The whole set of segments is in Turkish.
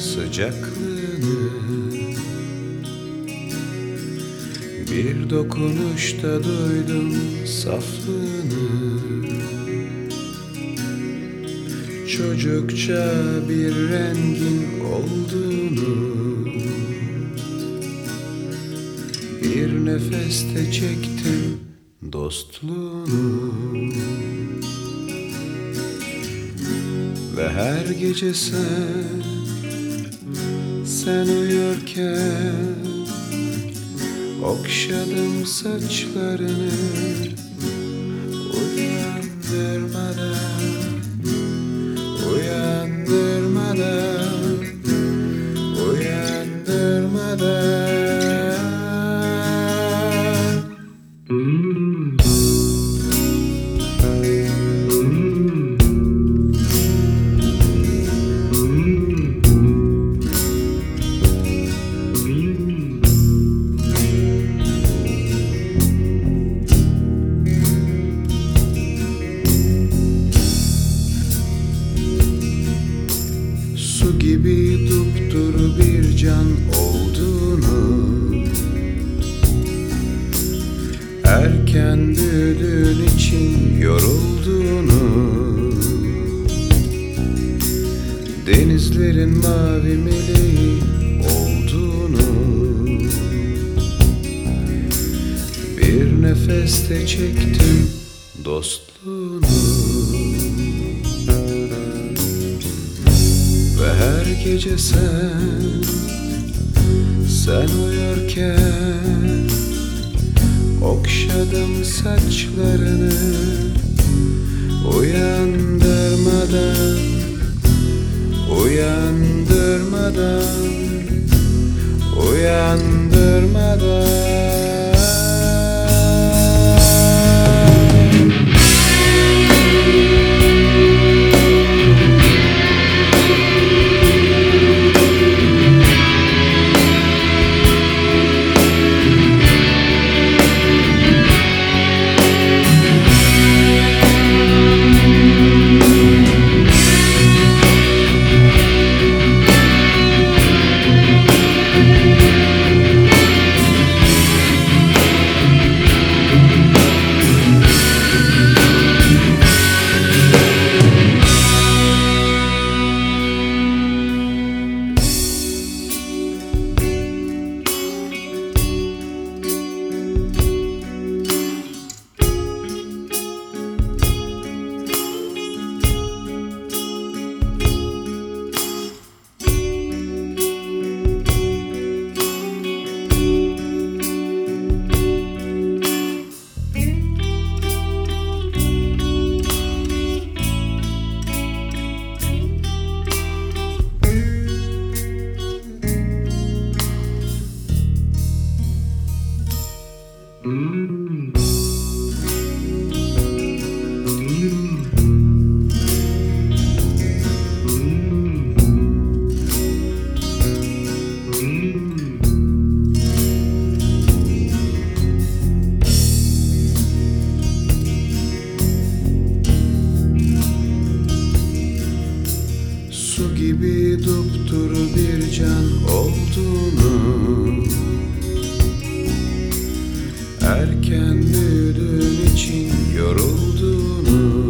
sıcaklığını. Bir dokunuşta duydum saflığını. Çocukça bir rengin olduğunu. Bir nefeste çektim dostluğunu Ve her gece sen Sen uyurken Okşadım saçlarını Uyandırmadan gibi dupduru bir can olduğunu. Erken büyüdüğün için yorulduğunu Denizlerin mavi meleği olduğunu. Bir nefeste çektim dostluğunu gece sen Sen uyurken Okşadım saçlarını Uyandırmadan Uyandırmadan Uyandırmadan Mm-hmm. Erken büyüdüğün için yorulduğunu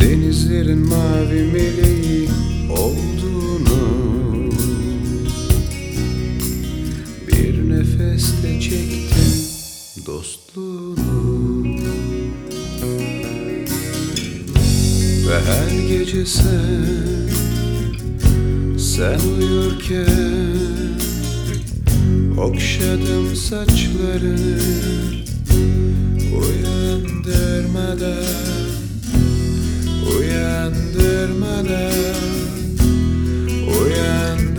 Denizlerin mavi meleği olduğunu Bir nefeste çektim dostluğunu. Ve her gece sen Sen uyurken Okşadım saçlarını Uyandırmadan Uyandırmadan Uyandırmadan